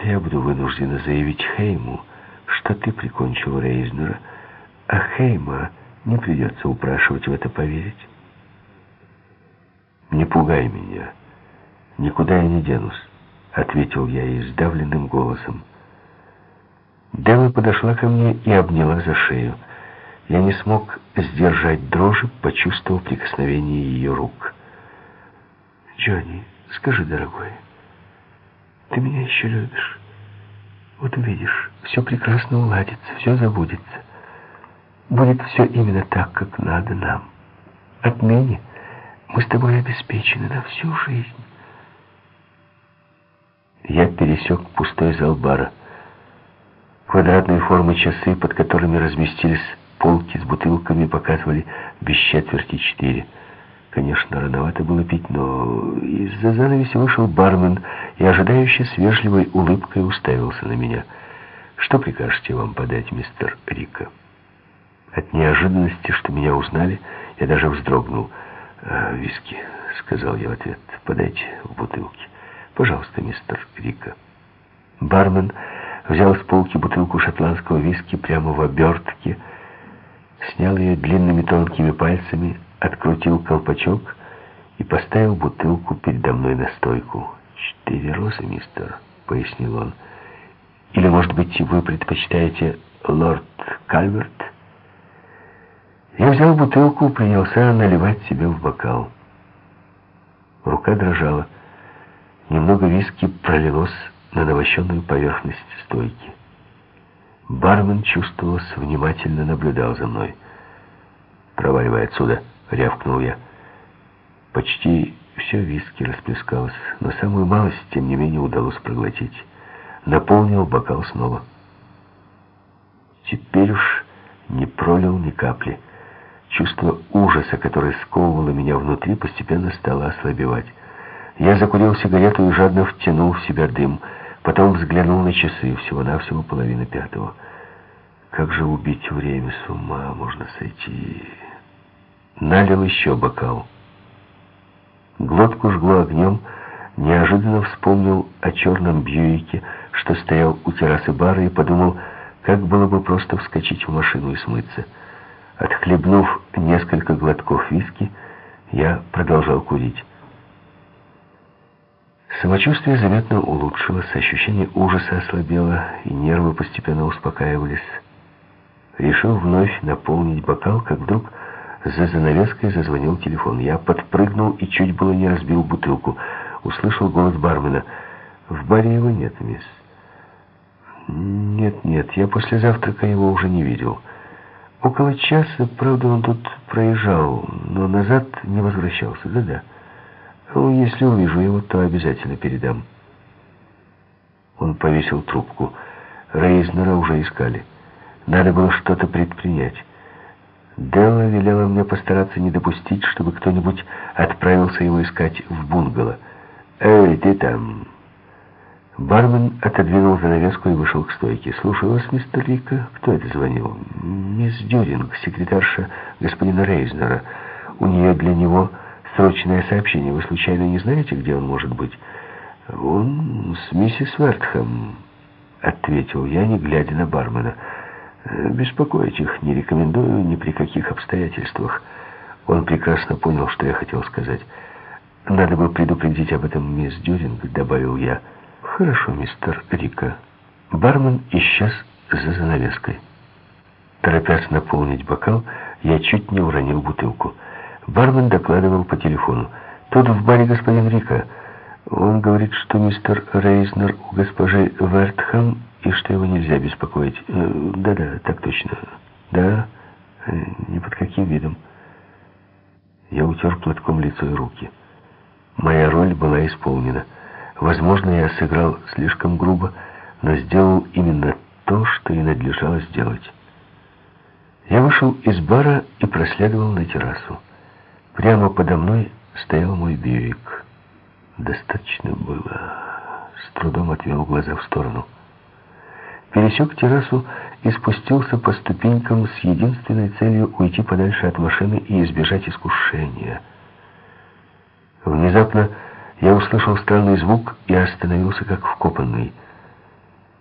то я буду вынуждена заявить Хейму, что ты прикончил Рейзнера, а Хейма не придется упрашивать в это поверить. «Не пугай меня, никуда я не денусь», — ответил я ей сдавленным голосом. Дела подошла ко мне и обняла за шею. Я не смог сдержать дрожи, почувствовав прикосновение ее рук. «Джонни, скажи, дорогой, ты меня еще любишь? Вот увидишь, все прекрасно уладится, все забудется. Будет все именно так, как надо нам. Отныне мы с тобой обеспечены на всю жизнь». Я пересек пустой зал бара. Квадратные формы часы, под которыми разместились полки с бутылками, показывали без четверти четыре. Конечно, рановато было пить, но из-за занавеси вышел бармен и, ожидающий с вежливой улыбкой, уставился на меня. «Что прикажете вам подать, мистер Рика?» От неожиданности, что меня узнали, я даже вздрогнул. «А, «Виски», — сказал я в ответ, — «подайте в бутылке». «Пожалуйста, мистер Рика». Бармен взял с полки бутылку шотландского виски прямо в обертке, снял ее длинными тонкими пальцами, открутил колпачок и поставил бутылку передо мной на стойку. «Четыре розы, мистер», — пояснил он. «Или, может быть, вы предпочитаете лорд Кальверт?» Я взял бутылку, принялся наливать себе в бокал. Рука дрожала. Немного виски пролилось на навощенную поверхность стойки. Бармен, чувствовалось, внимательно наблюдал за мной. «Проваливай отсюда!» — рявкнул я. Почти все виски расплескалось, но самую малость, тем не менее, удалось проглотить. Наполнил бокал снова. Теперь уж не пролил ни капли. Чувство ужаса, которое сковывало меня внутри, постепенно стало ослабевать. Я закурил сигарету и жадно втянул в себя дым — Потом взглянул на часы, всего-навсего половина пятого. Как же убить время, с ума можно сойти. Налил еще бокал. Глотку жгло огнем, неожиданно вспомнил о черном Бьюике, что стоял у террасы бара, и подумал, как было бы просто вскочить в машину и смыться. Отхлебнув несколько глотков виски, я продолжал курить. Самочувствие заметно улучшилось, ощущение ужаса ослабело, и нервы постепенно успокаивались. Решил вновь наполнить бокал, как вдруг за занавеской зазвонил телефон. Я подпрыгнул и чуть было не разбил бутылку. Услышал голос бармена. «В баре его нет, мисс». «Нет, нет, я после завтрака его уже не видел. Около часа, правда, он тут проезжал, но назад не возвращался. Да-да». Ну, если увижу его, то обязательно передам. Он повесил трубку. Рейзнера уже искали. Надо было что-то предпринять. Делла велела мне постараться не допустить, чтобы кто-нибудь отправился его искать в бунгало. «Эй, ты там!» Бармен отодвинул занавеску и вышел к стойке. «Слушаю вас, мистер Рика. Кто это звонил?» «Мисс Дюринг, секретарша господина Рейзнера. У нее для него срочное сообщение. Вы случайно не знаете, где он может быть? Он с миссис Вертхэм, ответил я, не глядя на бармена. Беспокоить их не рекомендую ни при каких обстоятельствах. Он прекрасно понял, что я хотел сказать. Надо бы предупредить об этом мисс Дюринг, добавил я. Хорошо, мистер Рика. Бармен исчез за занавеской. Торопясь наполнить бокал, я чуть не уронил бутылку. Бармен докладывал по телефону. «Тут в баре господин Рика. Он говорит, что мистер Рейзнер у госпожи Вертхэм и что его нельзя беспокоить. Э, да-да, так точно. Да, э, ни под каким видом». Я утер платком лицо и руки. Моя роль была исполнена. Возможно, я сыграл слишком грубо, но сделал именно то, что и надлежало сделать. Я вышел из бара и проследовал на террасу. Прямо подо мной стоял мой Бьюик. Достаточно было. С трудом отвел глаза в сторону. Пересек террасу и спустился по ступенькам с единственной целью уйти подальше от машины и избежать искушения. Внезапно я услышал странный звук и остановился как вкопанный —